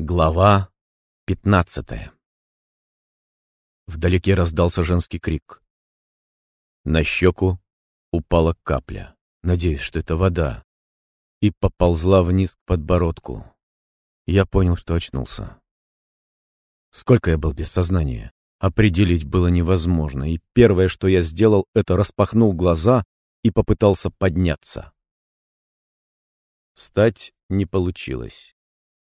Глава пятнадцатая Вдалеке раздался женский крик. На щеку упала капля, надеюсь, что это вода, и поползла вниз к подбородку. Я понял, что очнулся. Сколько я был без сознания, определить было невозможно, и первое, что я сделал, это распахнул глаза и попытался подняться. Встать не получилось.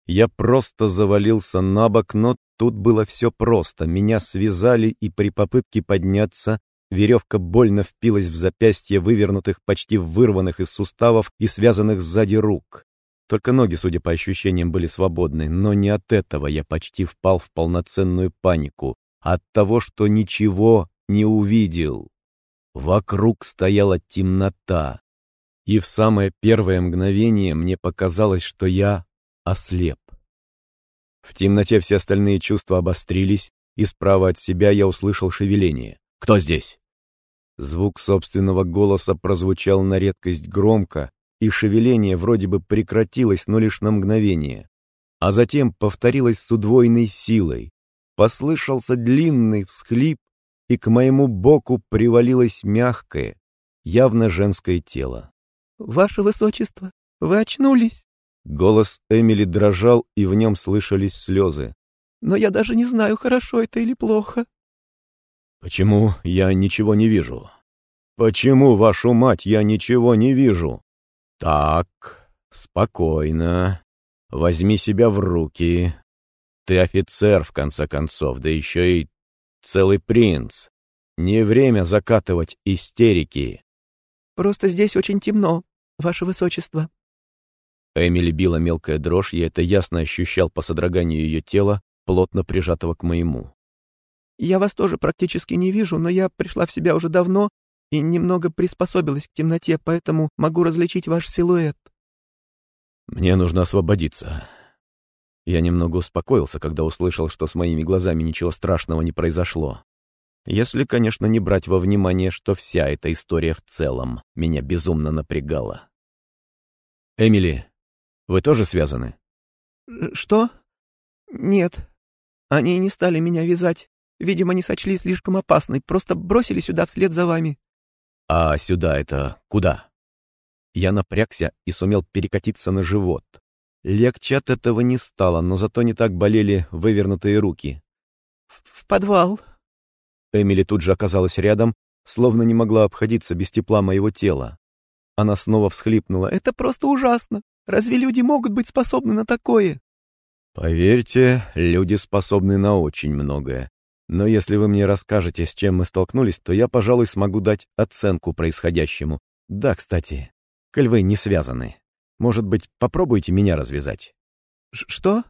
Я просто завалился на бок, но тут было все просто. Меня связали, и при попытке подняться веревка больно впилась в запястье вывернутых, почти вырванных из суставов и связанных сзади рук. Только ноги, судя по ощущениям, были свободны, но не от этого я почти впал в полноценную панику, а от того, что ничего не увидел. Вокруг стояла темнота, и в самое первое мгновение мне показалось, что я ослеп. В темноте все остальные чувства обострились, и справа от себя я услышал шевеление. «Кто здесь?» Звук собственного голоса прозвучал на редкость громко, и шевеление вроде бы прекратилось, но лишь на мгновение. А затем повторилось с удвоенной силой. Послышался длинный всхлип, и к моему боку привалилось мягкое, явно женское тело. «Ваше Высочество, вы очнулись?» Голос Эмили дрожал, и в нем слышались слезы. «Но я даже не знаю, хорошо это или плохо». «Почему я ничего не вижу? Почему, вашу мать, я ничего не вижу?» «Так, спокойно. Возьми себя в руки. Ты офицер, в конце концов, да еще и целый принц. Не время закатывать истерики». «Просто здесь очень темно, ваше высочество», Эмили била мелкая дрожь, я это ясно ощущал по содроганию ее тела, плотно прижатого к моему. «Я вас тоже практически не вижу, но я пришла в себя уже давно и немного приспособилась к темноте, поэтому могу различить ваш силуэт». «Мне нужно освободиться». Я немного успокоился, когда услышал, что с моими глазами ничего страшного не произошло. Если, конечно, не брать во внимание, что вся эта история в целом меня безумно напрягала. «Эмили, вы тоже связаны?» «Что? Нет. Они не стали меня вязать. Видимо, не сочли слишком опасной, просто бросили сюда вслед за вами». «А сюда это куда?» Я напрягся и сумел перекатиться на живот. Легче от этого не стало, но зато не так болели вывернутые руки. «В подвал». Эмили тут же оказалась рядом, словно не могла обходиться без тепла моего тела. Она снова всхлипнула. «Это просто ужасно! Разве люди могут быть способны на такое?» «Поверьте, люди способны на очень многое. Но если вы мне расскажете, с чем мы столкнулись, то я, пожалуй, смогу дать оценку происходящему. Да, кстати, коль вы не связаны. Может быть, попробуйте меня развязать?» «Что?»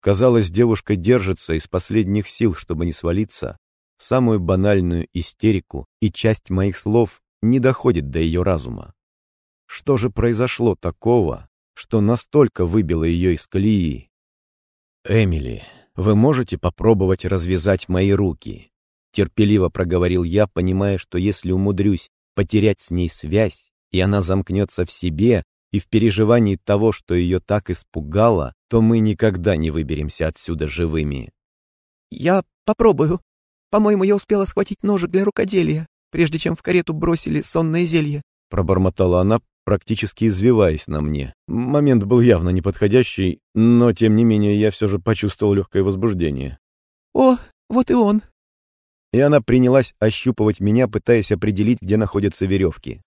Казалось, девушка держится из последних сил, чтобы не свалиться самую банальную истерику, и часть моих слов не доходит до ее разума. Что же произошло такого, что настолько выбило ее из колеи? «Эмили, вы можете попробовать развязать мои руки?» Терпеливо проговорил я, понимая, что если умудрюсь потерять с ней связь, и она замкнется в себе и в переживании того, что ее так испугало, то мы никогда не выберемся отсюда живыми. «Я попробую. По-моему, я успела схватить ножик для рукоделия, прежде чем в карету бросили сонное зелье», пробормотала она, практически извиваясь на мне. Момент был явно неподходящий, но, тем не менее, я все же почувствовал легкое возбуждение. «О, вот и он!» И она принялась ощупывать меня, пытаясь определить, где находятся веревки.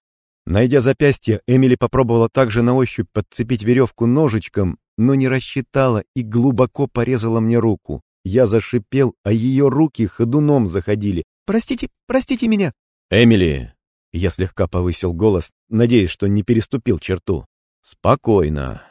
Найдя запястье, Эмили попробовала также на ощупь подцепить веревку ножичком, но не рассчитала и глубоко порезала мне руку. Я зашипел, а ее руки ходуном заходили. «Простите, простите меня!» «Эмили, я слегка повысил голос, надеясь, что не переступил черту. «Спокойно.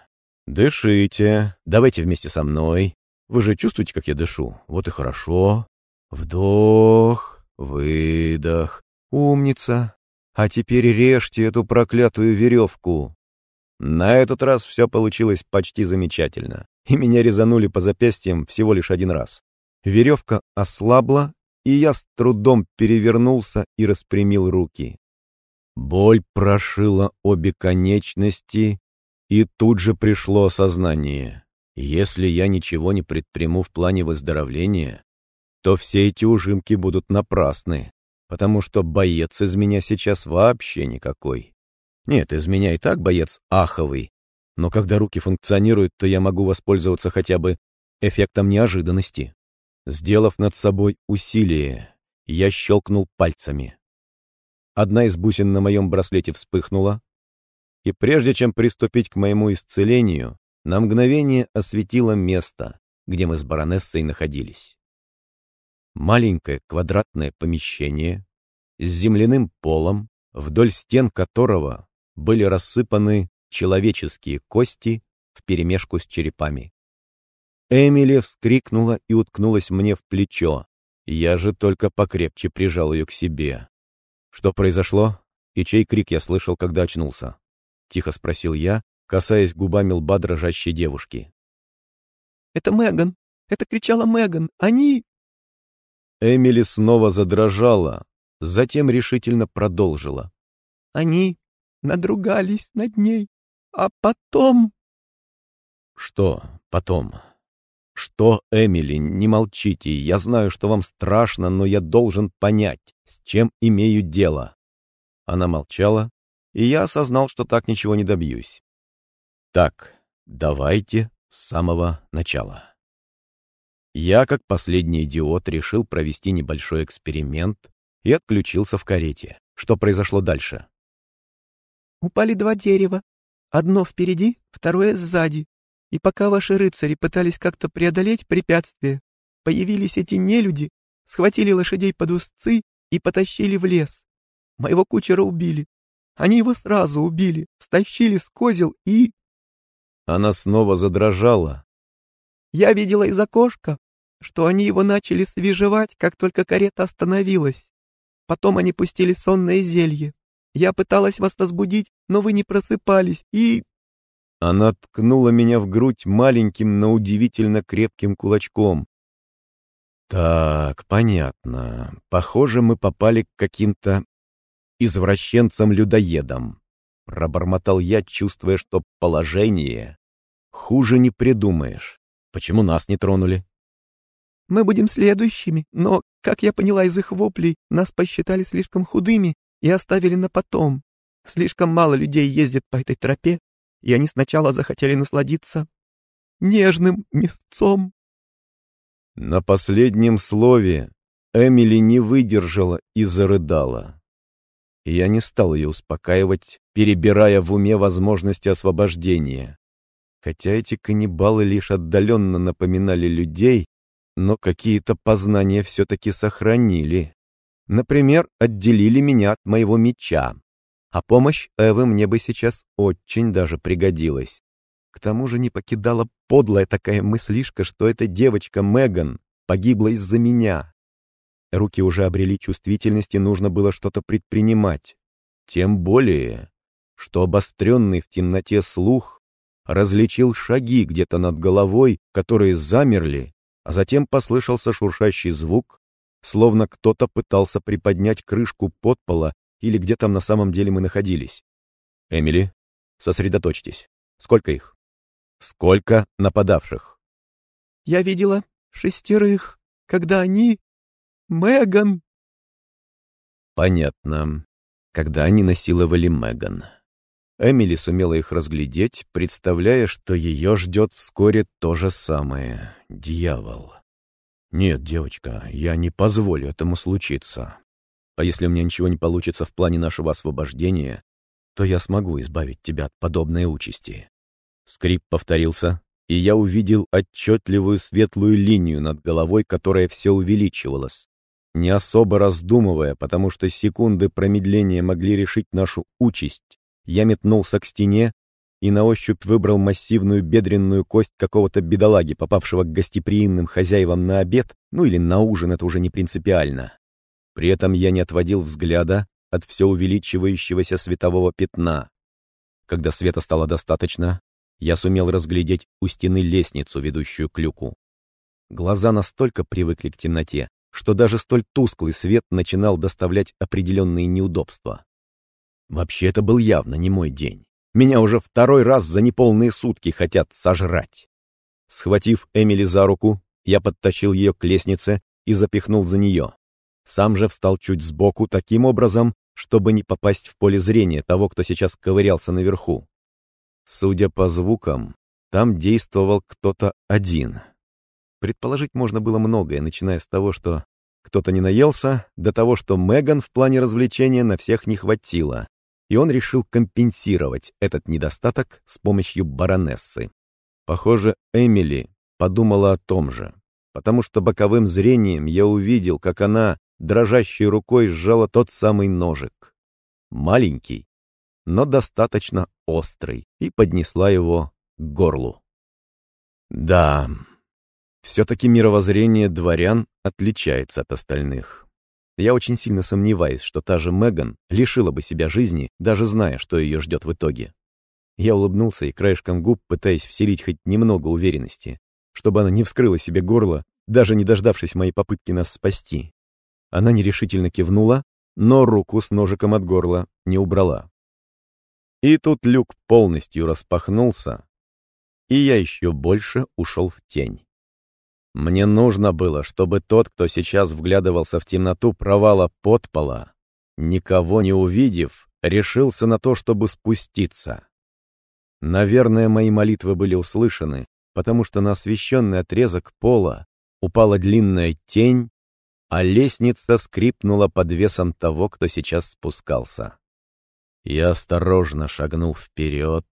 Дышите. Давайте вместе со мной. Вы же чувствуете, как я дышу? Вот и хорошо. Вдох, выдох. Умница. А теперь режьте эту проклятую веревку». На этот раз все получилось почти замечательно, и меня резанули по запястьям всего лишь один раз. Веревка ослабла, и я с трудом перевернулся и распрямил руки. Боль прошила обе конечности, и тут же пришло осознание. Если я ничего не предприму в плане выздоровления, то все эти ужимки будут напрасны, потому что боец из меня сейчас вообще никакой. Нет, из меня и так боец аховый, но когда руки функционируют, то я могу воспользоваться хотя бы эффектом неожиданности. Сделав над собой усилие, я щелкнул пальцами. Одна из бусин на моем браслете вспыхнула, и прежде чем приступить к моему исцелению, на мгновение осветило место, где мы с баронессой находились. Маленькое квадратное помещение с земляным полом, вдоль стен которого были рассыпаны человеческие кости вперемешку с черепами. Эмили вскрикнула и уткнулась мне в плечо. Я же только покрепче прижал ее к себе. Что произошло? И чей крик я слышал, когда очнулся? Тихо спросил я, касаясь губами лба дрожащей девушки. «Это Меган! Это кричала Меган! Они...» Эмили снова задрожала, затем решительно продолжила. «Они надругались над ней. А потом... Что потом? Что, Эмили, не молчите. Я знаю, что вам страшно, но я должен понять, с чем имею дело. Она молчала, и я осознал, что так ничего не добьюсь. Так, давайте с самого начала. Я, как последний идиот, решил провести небольшой эксперимент и отключился в карете. Что произошло дальше? Упали два дерева, Одно впереди, второе сзади. И пока ваши рыцари пытались как-то преодолеть препятствие, появились эти нелюди, схватили лошадей под узцы и потащили в лес. Моего кучера убили. Они его сразу убили, стащили с козел и... Она снова задрожала. Я видела из окошка, что они его начали свежевать, как только карета остановилась. Потом они пустили сонное зелье. Я пыталась вас разбудить, но вы не просыпались, и...» Она ткнула меня в грудь маленьким, но удивительно крепким кулачком. «Так, понятно. Похоже, мы попали к каким-то извращенцам-людоедам», — пробормотал я, чувствуя, что положение хуже не придумаешь. Почему нас не тронули? «Мы будем следующими, но, как я поняла из их воплей, нас посчитали слишком худыми и оставили на потом. Слишком мало людей ездит по этой тропе, и они сначала захотели насладиться нежным мясцом. На последнем слове Эмили не выдержала и зарыдала. Я не стал ее успокаивать, перебирая в уме возможности освобождения. Хотя эти каннибалы лишь отдаленно напоминали людей, но какие-то познания все-таки сохранили. Например, отделили меня от моего меча. А помощь Эвы мне бы сейчас очень даже пригодилась. К тому же не покидала подлая такая мыслишка, что эта девочка Меган погибла из-за меня. Руки уже обрели чувствительность, и нужно было что-то предпринимать. Тем более, что обостренный в темноте слух различил шаги где-то над головой, которые замерли, а затем послышался шуршащий звук, словно кто-то пытался приподнять крышку подпола или где там на самом деле мы находились. Эмили, сосредоточьтесь. Сколько их? Сколько нападавших? Я видела шестерых, когда они... Меган. Понятно. Когда они насиловали Меган. Эмили сумела их разглядеть, представляя, что ее ждет вскоре то же самое. Дьявол. «Нет, девочка, я не позволю этому случиться. А если у меня ничего не получится в плане нашего освобождения, то я смогу избавить тебя от подобной участи». Скрип повторился, и я увидел отчетливую светлую линию над головой, которая все увеличивалась. Не особо раздумывая, потому что секунды промедления могли решить нашу участь, я метнулся к стене и на ощупь выбрал массивную бедренную кость какого-то бедолаги, попавшего к гостеприимным хозяевам на обед, ну или на ужин, это уже не принципиально. При этом я не отводил взгляда от все увеличивающегося светового пятна. Когда света стало достаточно, я сумел разглядеть у стены лестницу, ведущую к люку. Глаза настолько привыкли к темноте, что даже столь тусклый свет начинал доставлять определенные неудобства. Вообще, это был явно не мой день. Меня уже второй раз за неполные сутки хотят сожрать. Схватив Эмили за руку, я подтащил ее к лестнице и запихнул за нее. Сам же встал чуть сбоку таким образом, чтобы не попасть в поле зрения того, кто сейчас ковырялся наверху. Судя по звукам, там действовал кто-то один. Предположить можно было многое, начиная с того, что кто-то не наелся, до того, что Меган в плане развлечения на всех не хватило, и он решил компенсировать этот недостаток с помощью баронессы. Похоже, Эмили подумала о том же, потому что боковым зрением я увидел, как она дрожащей рукой сжала тот самый ножик. Маленький, но достаточно острый, и поднесла его к горлу. Да, все-таки мировоззрение дворян отличается от остальных. Я очень сильно сомневаюсь, что та же Меган лишила бы себя жизни, даже зная, что ее ждет в итоге. Я улыбнулся и краешком губ, пытаясь вселить хоть немного уверенности, чтобы она не вскрыла себе горло, даже не дождавшись моей попытки нас спасти. Она нерешительно кивнула, но руку с ножиком от горла не убрала. И тут люк полностью распахнулся, и я еще больше ушел в тень. Мне нужно было, чтобы тот, кто сейчас вглядывался в темноту провала подпола, никого не увидев, решился на то, чтобы спуститься. Наверное, мои молитвы были услышаны, потому что на освещенный отрезок пола упала длинная тень, а лестница скрипнула под весом того, кто сейчас спускался. Я осторожно шагнул вперед.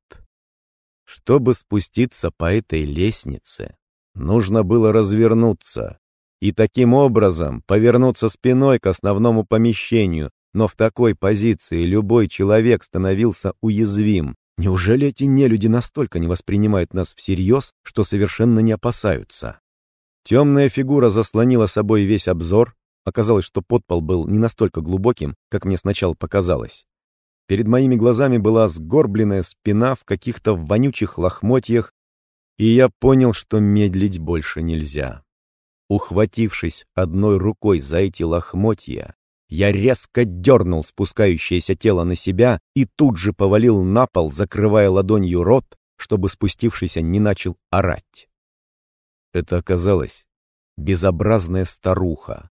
Чтобы спуститься по этой лестнице, нужно было развернуться и таким образом повернуться спиной к основному помещению, но в такой позиции любой человек становился уязвим. Неужели эти нелюди настолько не воспринимают нас всерьез, что совершенно не опасаются? Темная фигура заслонила собой весь обзор. Оказалось, что подпол был не настолько глубоким, как мне сначала показалось. Перед моими глазами была сгорбленная спина в каких-то вонючих лохмотьях, и я понял, что медлить больше нельзя. Ухватившись одной рукой за эти лохмотья, я резко дернул спускающееся тело на себя и тут же повалил на пол, закрывая ладонью рот, чтобы спустившийся не начал орать. Это оказалась безобразная старуха,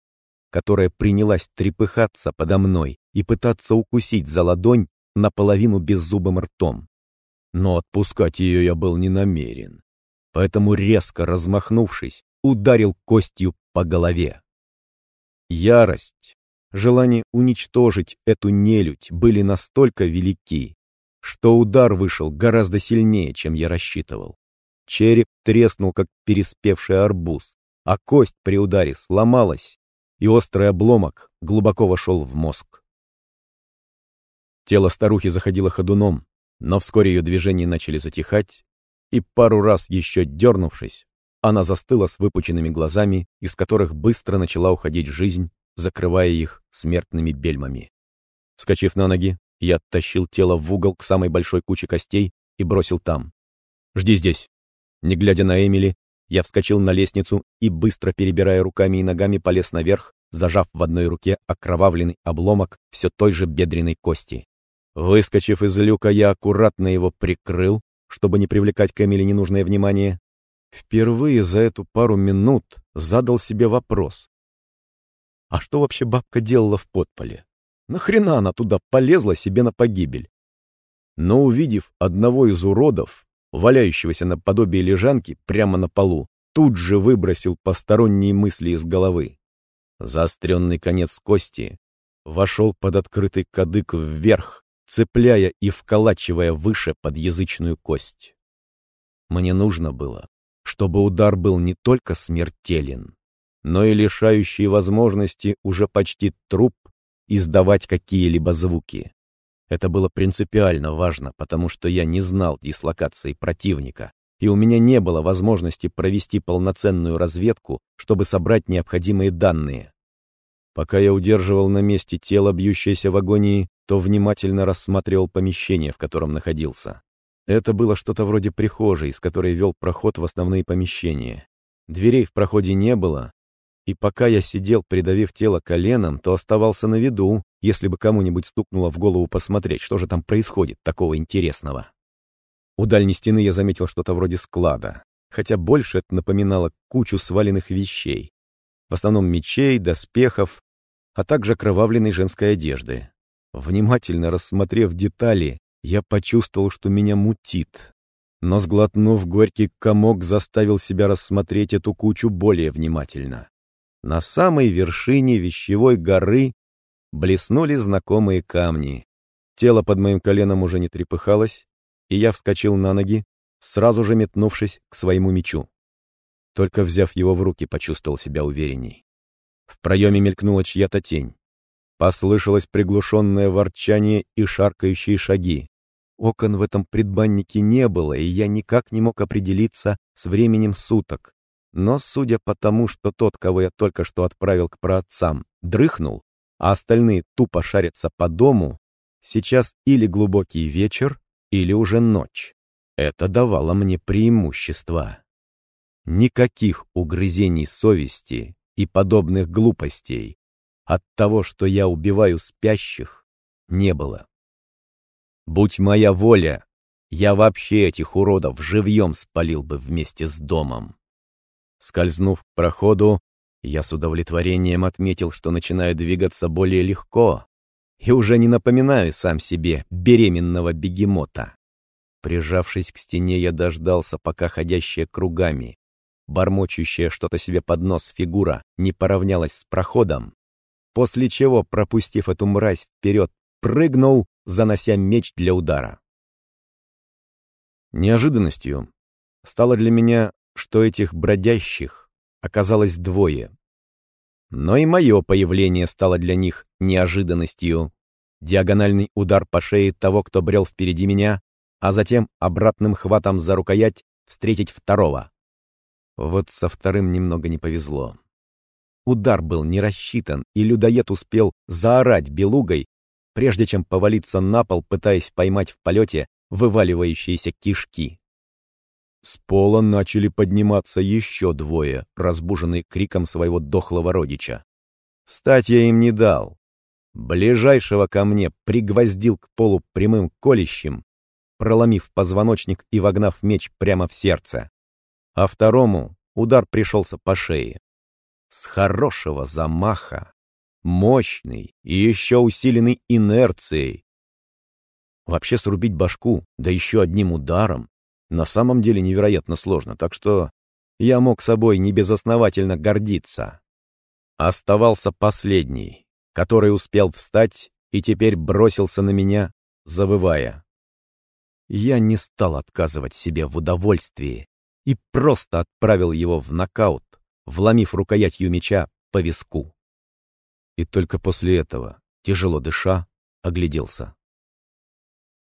которая принялась трепыхаться подо мной и пытаться укусить за ладонь наполовину беззубым ртом. Но отпускать ее я был не намерен, поэтому резко размахнувшись, ударил костью по голове. Ярость, желание уничтожить эту нелюдь были настолько велики, что удар вышел гораздо сильнее, чем я рассчитывал. Череп треснул, как переспевший арбуз, а кость при ударе сломалась, и острый обломок глубоко вошел в мозг. Тело старухи заходило ходуном, но вскоре ее движения начали затихать, и пару раз еще дернувшись, она застыла с выпученными глазами, из которых быстро начала уходить жизнь, закрывая их смертными бельмами. Вскочив на ноги, я оттащил тело в угол к самой большой куче костей и бросил там. «Жди здесь». Не глядя на Эмили, я вскочил на лестницу и, быстро перебирая руками и ногами, полез наверх, зажав в одной руке окровавленный обломок все той же бедренной кости. Выскочив из люка, я аккуратно его прикрыл, чтобы не привлекать к Эмили ненужное внимание. Впервые за эту пару минут задал себе вопрос. А что вообще бабка делала в подполе? Нахрена она туда полезла себе на погибель? Но увидев одного из уродов, валяющегося наподобие лежанки прямо на полу, тут же выбросил посторонние мысли из головы. Заостренный конец кости вошел под открытый кадык вверх, цепляя и вколачивая выше под язычную кость. Мне нужно было, чтобы удар был не только смертелен, но и лишающий возможности уже почти труп издавать какие-либо звуки. Это было принципиально важно, потому что я не знал дислокации противника, и у меня не было возможности провести полноценную разведку, чтобы собрать необходимые данные. Пока я удерживал на месте тело, бьющееся в агонии, то внимательно рассматривал помещение, в котором находился. Это было что-то вроде прихожей, из которой вел проход в основные помещения. Дверей в проходе не было, и пока я сидел, придавив тело коленом, то оставался на виду, если бы кому-нибудь стукнуло в голову посмотреть, что же там происходит такого интересного. У дальней стены я заметил что-то вроде склада. хотя больше это напоминало кучу сваленных вещей. В основном мечей, доспехов, а также кровавленной женской одежды. Внимательно рассмотрев детали, я почувствовал, что меня мутит. Но, сглотнув горький комок, заставил себя рассмотреть эту кучу более внимательно. На самой вершине вещевой горы блеснули знакомые камни. Тело под моим коленом уже не трепыхалось, и я вскочил на ноги, сразу же метнувшись к своему мечу. Только взяв его в руки, почувствовал себя уверенней. В проеме мелькнула чья-то тень. Послышалось приглушенное ворчание и шаркающие шаги. Окон в этом предбаннике не было, и я никак не мог определиться с временем суток. Но судя по тому, что тот, кого я только что отправил к праотцам, дрыхнул, а остальные тупо шарятся по дому, сейчас или глубокий вечер, или уже ночь. Это давало мне преимущество. Никаких угрызений совести и подобных глупостей от того, что я убиваю спящих, не было. Будь моя воля, я вообще этих уродов живьем спалил бы вместе с домом. Скользнув к проходу, я с удовлетворением отметил, что начинаю двигаться более легко и уже не напоминаю сам себе беременного бегемота. Прижавшись к стене, я дождался, пока ходящая кругами, бормочущая что-то себе под нос фигура не поравнялась с проходом, после чего, пропустив эту мразь вперед, прыгнул, занося меч для удара. Неожиданностью стало для меня что этих бродящих оказалось двое. Но и мое появление стало для них неожиданностью. Диагональный удар по шее того, кто брел впереди меня, а затем обратным хватом за рукоять встретить второго. Вот со вторым немного не повезло. Удар был не рассчитан, и людоед успел заорать белугой, прежде чем повалиться на пол, пытаясь поймать в полете вываливающиеся кишки. С пола начали подниматься еще двое, разбуженные криком своего дохлого родича. Встать я им не дал. Ближайшего ко мне пригвоздил к полу прямым колющим, проломив позвоночник и вогнав меч прямо в сердце. А второму удар пришелся по шее. С хорошего замаха, мощный и еще усиленный инерцией. Вообще срубить башку, да еще одним ударом, на самом деле невероятно сложно, так что я мог собой небезосновательно гордиться. Оставался последний, который успел встать и теперь бросился на меня, завывая. Я не стал отказывать себе в удовольствии и просто отправил его в нокаут, вломив рукоятью меча по виску. И только после этого, тяжело дыша, огляделся.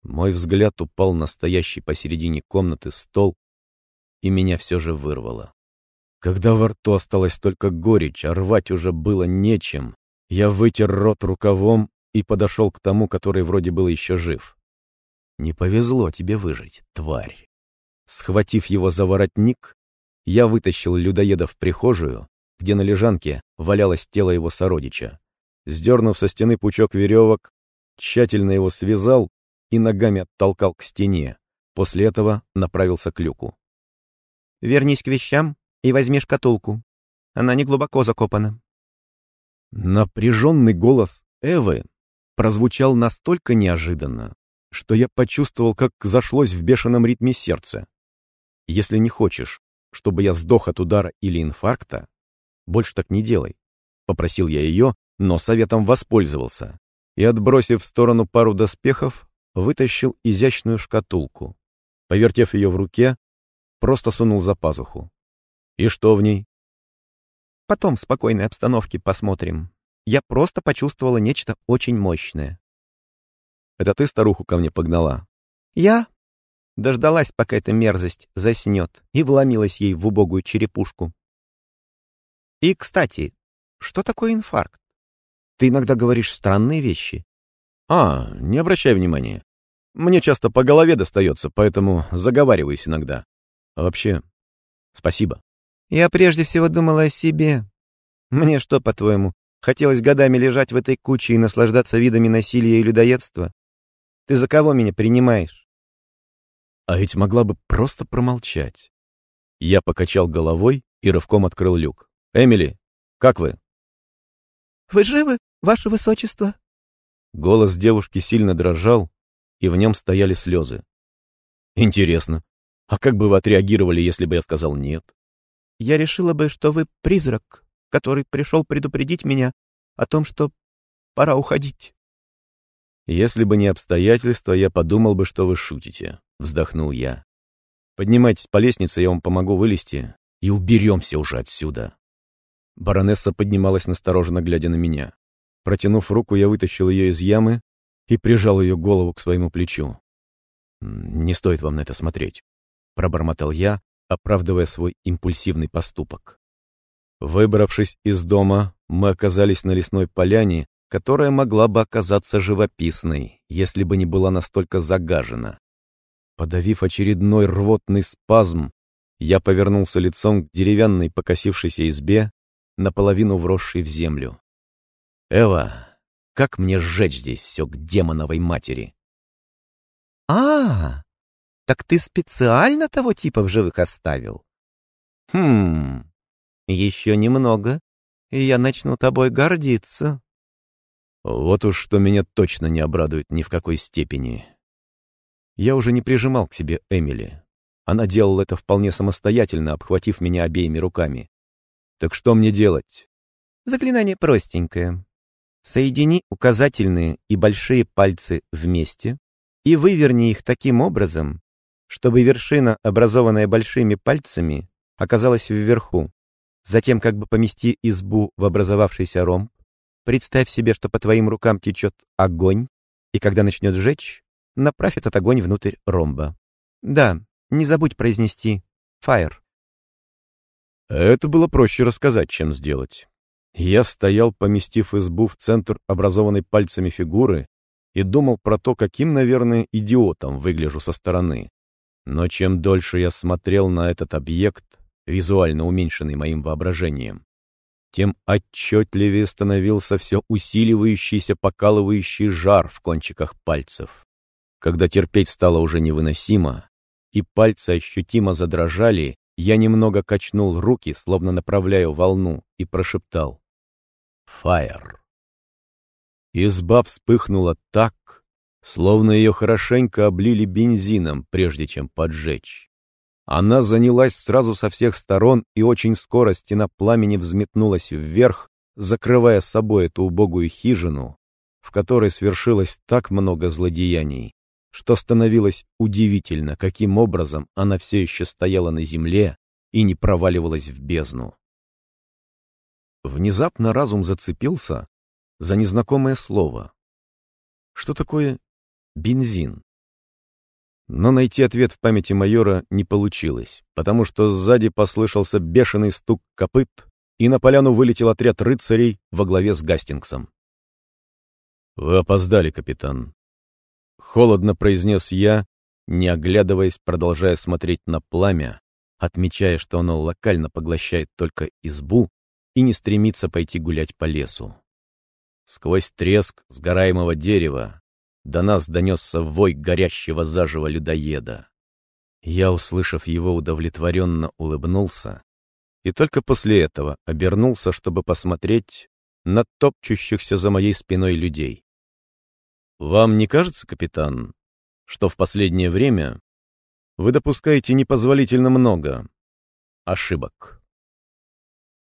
Мой взгляд упал на стоящий посередине комнаты стол, и меня все же вырвало. Когда во рту осталась только горечь, а рвать уже было нечем, я вытер рот рукавом и подошел к тому, который вроде был еще жив. «Не повезло тебе выжить, тварь!» Схватив его за воротник, я вытащил людоеда в прихожую, где на лежанке валялось тело его сородича. Сдернув со стены пучок веревок, тщательно его связал и ногами оттолкал к стене. После этого направился к люку. «Вернись к вещам и возьми шкатулку. Она не глубоко закопана». Напряженный голос Эвы прозвучал настолько неожиданно, что я почувствовал, как зашлось в бешеном ритме сердце. «Если не хочешь, чтобы я сдох от удара или инфаркта, больше так не делай», — попросил я ее, но советом воспользовался и, отбросив в сторону пару доспехов, вытащил изящную шкатулку. Повертев ее в руке, просто сунул за пазуху. И что в ней? Потом в спокойной обстановке посмотрим. Я просто почувствовала нечто очень мощное. Это ты старуху ко мне погнала? Я? Дождалась, пока эта мерзость заснет, и вломилась ей в убогую черепушку. И, кстати, что такое инфаркт? Ты иногда говоришь странные вещи. А, не обращай внимания. Мне часто по голове достается, поэтому заговариваюсь иногда. А вообще, спасибо. Я прежде всего думала о себе. Мне что, по-твоему, хотелось годами лежать в этой куче и наслаждаться видами насилия и людоедства? Ты за кого меня принимаешь? А ведь могла бы просто промолчать. Я покачал головой и рывком открыл люк. «Эмили, как вы?» «Вы живы, ваше высочество?» Голос девушки сильно дрожал, и в нем стояли слезы. «Интересно, а как бы вы отреагировали, если бы я сказал нет?» «Я решила бы, что вы призрак, который пришел предупредить меня о том, что пора уходить». «Если бы не обстоятельства, я подумал бы, что вы шутите», — вздохнул я. «Поднимайтесь по лестнице, я вам помогу вылезти, и уберемся уже отсюда». Баронесса поднималась настороженно, глядя на меня. Протянув руку, я вытащил ее из ямы и прижал ее голову к своему плечу. «Не стоит вам на это смотреть», — пробормотал я, оправдывая свой импульсивный поступок. Выбравшись из дома, мы оказались на лесной поляне, которая могла бы оказаться живописной, если бы не была настолько загажена. Подавив очередной рвотный спазм, я повернулся лицом к деревянной покосившейся избе, наполовину вросшей в землю. «Эва, как мне сжечь здесь все к демоновой матери?» «А, так ты специально того типа в живых оставил?» «Хм, еще немного, и я начну тобой гордиться». Вот уж что меня точно не обрадует ни в какой степени. Я уже не прижимал к себе Эмили. Она делала это вполне самостоятельно, обхватив меня обеими руками. Так что мне делать? Заклинание простенькое. Соедини указательные и большие пальцы вместе и выверни их таким образом, чтобы вершина, образованная большими пальцами, оказалась вверху. Затем как бы помести избу в образовавшийся ромб, Представь себе, что по твоим рукам течет огонь, и когда начнет жечь, направь этот огонь внутрь ромба. Да, не забудь произнести «fire». Это было проще рассказать, чем сделать. Я стоял, поместив избу в центр образованной пальцами фигуры, и думал про то, каким, наверное, идиотом выгляжу со стороны. Но чем дольше я смотрел на этот объект, визуально уменьшенный моим воображением, тем отчетливее становился все усиливающийся покалывающий жар в кончиках пальцев. Когда терпеть стало уже невыносимо, и пальцы ощутимо задрожали, я немного качнул руки, словно направляю волну, и прошептал «Фаер». Изба вспыхнула так, словно ее хорошенько облили бензином, прежде чем поджечь. Она занялась сразу со всех сторон, и очень скоро стена пламени взметнулась вверх, закрывая собой эту убогую хижину, в которой свершилось так много злодеяний, что становилось удивительно, каким образом она все еще стояла на земле и не проваливалась в бездну. Внезапно разум зацепился за незнакомое слово. Что такое бензин? Но найти ответ в памяти майора не получилось, потому что сзади послышался бешеный стук копыт, и на поляну вылетел отряд рыцарей во главе с Гастингсом. «Вы опоздали, капитан», — холодно произнес я, не оглядываясь, продолжая смотреть на пламя, отмечая, что оно локально поглощает только избу и не стремится пойти гулять по лесу. Сквозь треск сгораемого дерева до нас донесся вой горящего заживо людоеда. Я, услышав его, удовлетворенно улыбнулся и только после этого обернулся, чтобы посмотреть на топчущихся за моей спиной людей. «Вам не кажется, капитан, что в последнее время вы допускаете непозволительно много ошибок?»